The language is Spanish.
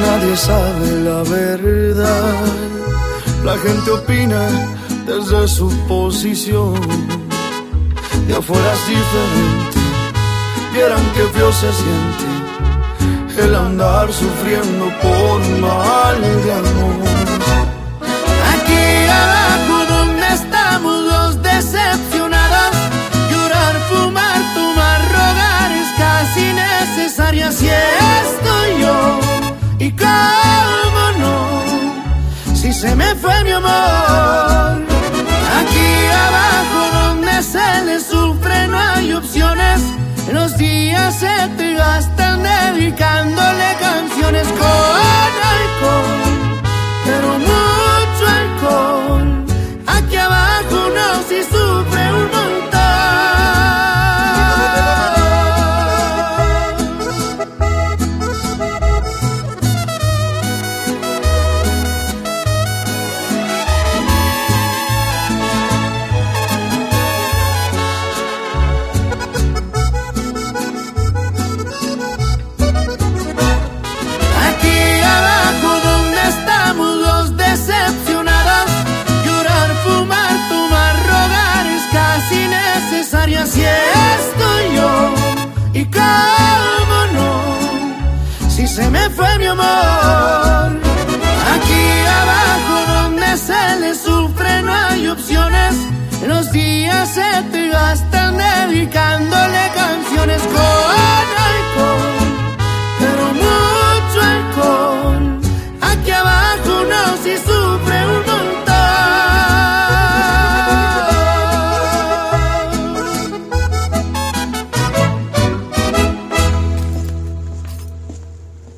nadie sabe la verdad. La gente opina desde su posición. De afuera es diferente, vieran que feo se siente el andar sufriendo por mal y cómo no, si se me fue mi amor. Aquí abajo donde se le sufre no hay opciones. Los días se te gastan dedicándole canciones con alcohol, pero mucho alcohol. Aquí abajo no se sufre me fue mi amor.